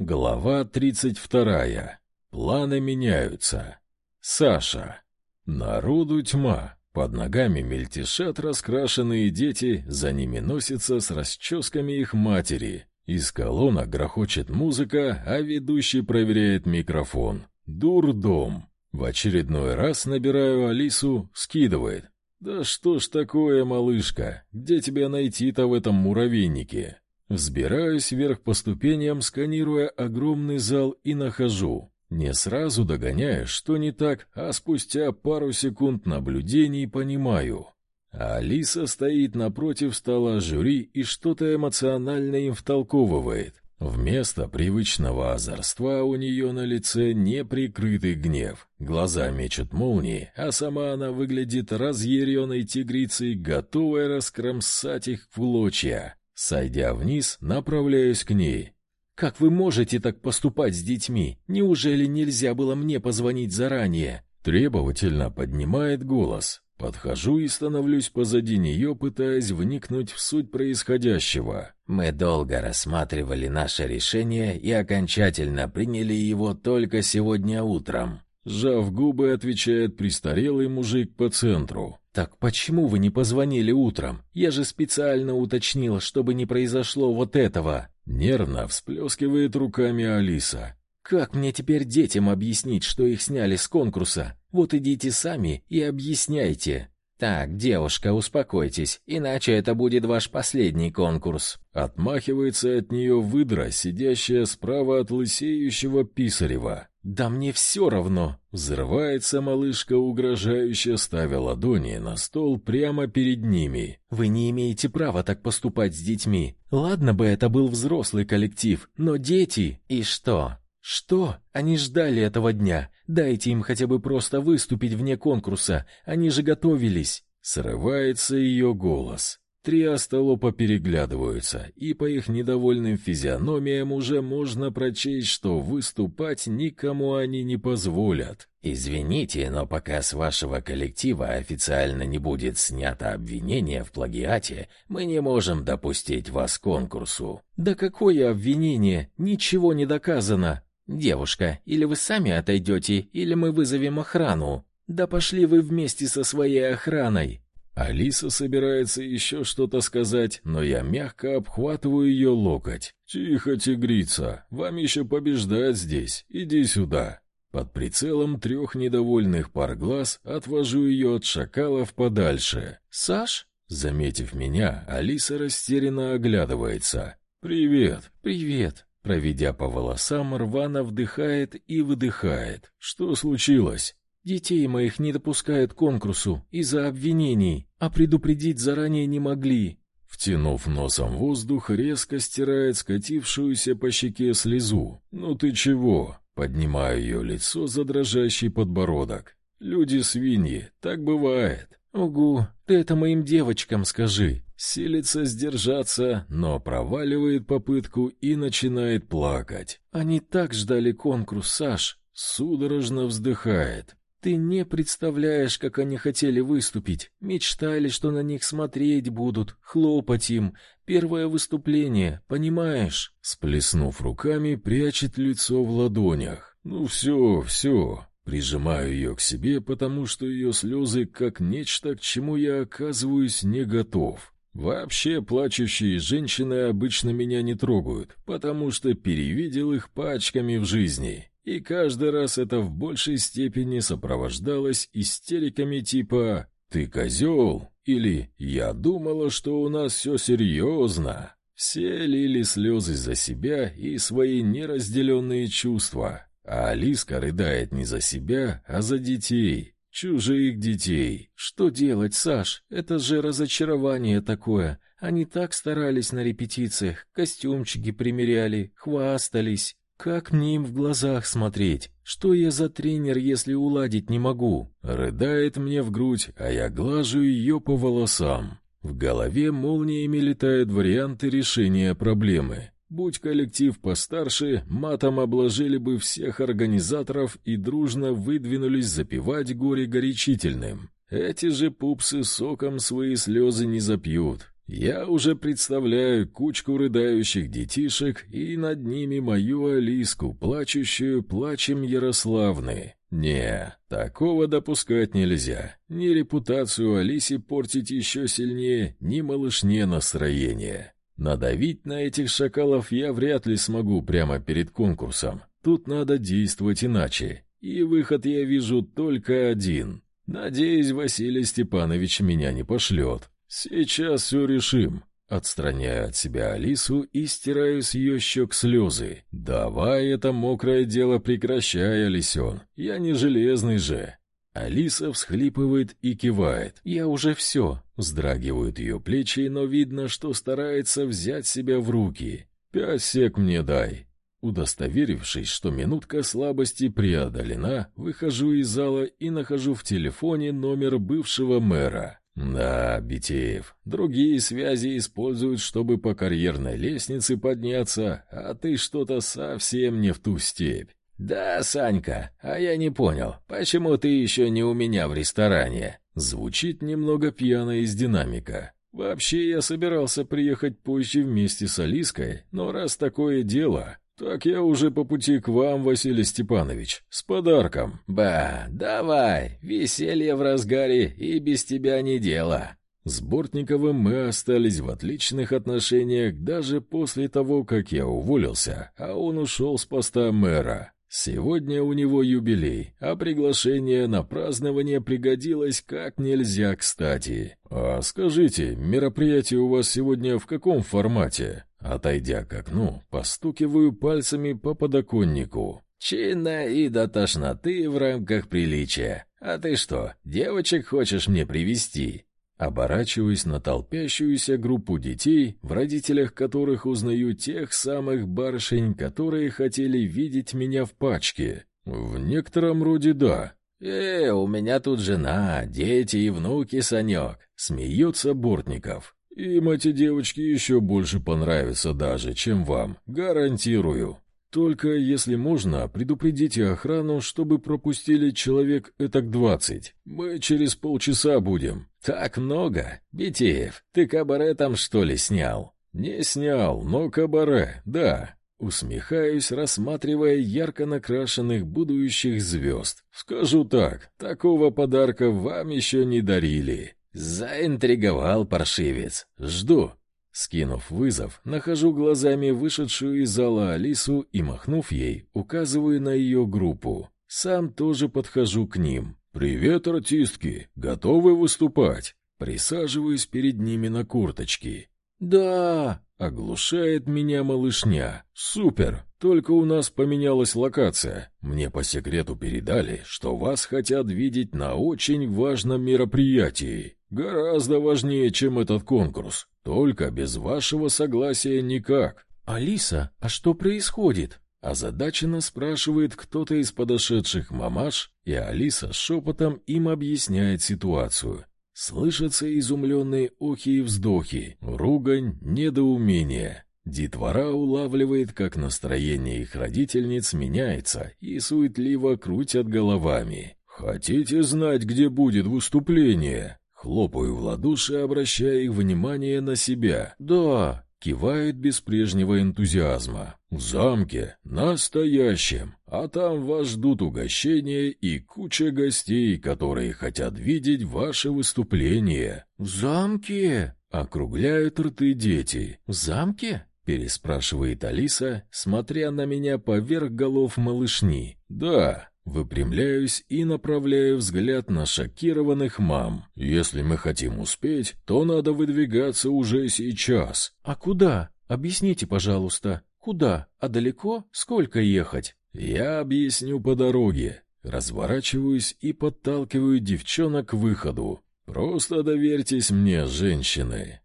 Глава 32. Планы меняются. Саша. Народу тьма. Под ногами мельтешат раскрашенные дети, за ними носятся с расческами их матери. Из колонок грохочет музыка, а ведущий проверяет микрофон. Дурдом. В очередной раз набираю Алису, скидывает. «Да что ж такое, малышка? Где тебя найти-то в этом муравейнике?» Взбираюсь вверх по ступеням, сканируя огромный зал и нахожу. Не сразу догоняю, что не так, а спустя пару секунд наблюдений понимаю. Алиса стоит напротив стола жюри и что-то эмоционально им втолковывает. Вместо привычного озорства у нее на лице неприкрытый гнев. Глаза мечут молнии, а сама она выглядит разъяренной тигрицей, готовой раскромсать их в клочья. Сойдя вниз, направляюсь к ней. «Как вы можете так поступать с детьми? Неужели нельзя было мне позвонить заранее?» Требовательно поднимает голос. Подхожу и становлюсь позади нее, пытаясь вникнуть в суть происходящего. «Мы долго рассматривали наше решение и окончательно приняли его только сегодня утром». Сжав губы, отвечает престарелый мужик по центру. «Так почему вы не позвонили утром? Я же специально уточнила, чтобы не произошло вот этого!» Нервно всплескивает руками Алиса. «Как мне теперь детям объяснить, что их сняли с конкурса? Вот идите сами и объясняйте!» «Так, девушка, успокойтесь, иначе это будет ваш последний конкурс». Отмахивается от нее выдра, сидящая справа от лысеющего Писарева. «Да мне все равно!» Взрывается малышка, угрожающе ставя ладони на стол прямо перед ними. «Вы не имеете права так поступать с детьми. Ладно бы это был взрослый коллектив, но дети...» «И что?» «Что? Они ждали этого дня. Дайте им хотя бы просто выступить вне конкурса. Они же готовились». Срывается ее голос. Три остолопа переглядываются, и по их недовольным физиономиям уже можно прочесть, что выступать никому они не позволят. «Извините, но пока с вашего коллектива официально не будет снято обвинение в плагиате, мы не можем допустить вас к конкурсу». «Да какое обвинение? Ничего не доказано!» «Девушка, или вы сами отойдете, или мы вызовем охрану». «Да пошли вы вместе со своей охраной». Алиса собирается еще что-то сказать, но я мягко обхватываю ее локоть. «Тихо, тигрица, вам еще побеждать здесь, иди сюда». Под прицелом трех недовольных пар глаз отвожу ее от шакалов подальше. «Саш?» Заметив меня, Алиса растерянно оглядывается. «Привет». «Привет». Проведя по волосам, рвано вдыхает и выдыхает. Что случилось? Детей моих не допускают к конкурсу из-за обвинений, а предупредить заранее не могли. Втянув носом воздух, резко стирает скатившуюся по щеке слезу. «Ну ты чего?» Поднимаю ее лицо за дрожащий подбородок. «Люди-свиньи, так бывает». «Угу, ты это моим девочкам скажи». Силится сдержаться, но проваливает попытку и начинает плакать. «Они так ждали конкурс, Саш!» Судорожно вздыхает. «Ты не представляешь, как они хотели выступить. Мечтали, что на них смотреть будут, хлопать им. Первое выступление, понимаешь?» Сплеснув руками, прячет лицо в ладонях. «Ну все, все, Прижимаю ее к себе, потому что ее слезы как нечто, к чему я оказываюсь не готов. Вообще, плачущие женщины обычно меня не трогают, потому что перевидел их пачками в жизни. И каждый раз это в большей степени сопровождалось истериками типа «ты козел» или «я думала, что у нас все серьезно». Все лили слезы за себя и свои неразделенные чувства. А Алиска рыдает не за себя, а за детей, чужих детей. Что делать, Саш? Это же разочарование такое. Они так старались на репетициях, костюмчики примеряли, хвастались. Как мне им в глазах смотреть? Что я за тренер, если уладить не могу? Рыдает мне в грудь, а я глажу ее по волосам. В голове молниями летают варианты решения проблемы. Будь коллектив постарше, матом обложили бы всех организаторов и дружно выдвинулись запивать горе горячительным. Эти же пупсы соком свои слезы не запьют. Я уже представляю кучку рыдающих детишек и над ними мою Алиску, плачущую плачем Ярославны. Не, такого допускать нельзя. Ни репутацию Алисе портить еще сильнее, ни малышне настроение. Надавить на этих шакалов я вряд ли смогу прямо перед конкурсом. Тут надо действовать иначе. И выход я вижу только один. Надеюсь, Василий Степанович меня не пошлет. Сейчас все решим. Отстраняю от себя Алису и стираю с ее щек слезы. «Давай это мокрое дело прекращай, Алисен. Я не железный же». Алиса всхлипывает и кивает. «Я уже все». Вздрагивают ее плечи, но видно, что старается взять себя в руки. «Пять сек мне дай». Удостоверившись, что минутка слабости преодолена, выхожу из зала и нахожу в телефоне номер бывшего мэра. Да, Битеев, другие связи используют, чтобы по карьерной лестнице подняться, а ты что-то совсем не в ту степь. Да, Санька, а я не понял, почему ты еще не у меня в ресторане? Звучит немного пьяно из динамика. Вообще я собирался приехать позже вместе с Алиской, но раз такое дело, «Так я уже по пути к вам, Василий Степанович, с подарком». «Ба, давай, веселье в разгаре и без тебя не дело». С Бортниковым мы остались в отличных отношениях даже после того, как я уволился, а он ушел с поста мэра. Сегодня у него юбилей, а приглашение на празднование пригодилось как нельзя кстати. А скажите, мероприятие у вас сегодня в каком формате? Отойдя к окну, постукиваю пальцами по подоконнику. «Чинно и до тошноты в рамках приличия. А ты что, девочек хочешь мне привести? Оборачиваюсь на толпящуюся группу детей, в родителях которых узнаю тех самых барышень, которые хотели видеть меня в пачке. В некотором роде да. «Э, у меня тут жена, дети и внуки, Санек», — смеется Бортников. Им эти девочки еще больше понравятся даже, чем вам, гарантирую. Только, если можно, предупредите охрану, чтобы пропустили человек этак двадцать. Мы через полчаса будем. Так много? Битеев, ты кабаре там, что ли, снял? Не снял, но кабаре, да. Усмехаюсь, рассматривая ярко накрашенных будущих звезд. Скажу так, такого подарка вам еще не дарили. Заинтриговал паршивец. Жду. Скинув вызов, нахожу глазами вышедшую из зала Алису и, махнув ей, указываю на ее группу. Сам тоже подхожу к ним. «Привет, артистки! Готовы выступать?» Присаживаюсь перед ними на курточки. «Да!» — оглушает меня малышня. «Супер! Только у нас поменялась локация. Мне по секрету передали, что вас хотят видеть на очень важном мероприятии. Гораздо важнее, чем этот конкурс. Только без вашего согласия никак. Алиса, а что происходит? Озадаченно спрашивает кто-то из подошедших мамаш, и Алиса шепотом им объясняет ситуацию. Слышатся изумленные охи и вздохи, ругань, недоумение. Детвора улавливает, как настроение их родительниц меняется, и суетливо крутят головами. «Хотите знать, где будет выступление?» Хлопаю в ладоши, обращая их внимание на себя. «Да!» — кивают без прежнего энтузиазма. «В замке, настоящем, а там вас ждут угощения и куча гостей, которые хотят видеть ваше выступление». «В замке?» — округляют рты дети. «В замке?» — переспрашивает Алиса, смотря на меня поверх голов малышни. «Да, Выпрямляюсь и направляю взгляд на шокированных мам. Если мы хотим успеть, то надо выдвигаться уже сейчас. А куда? Объясните, пожалуйста. Куда? А далеко? Сколько ехать? Я объясню по дороге. Разворачиваюсь и подталкиваю девчонок к выходу. Просто доверьтесь мне, женщины.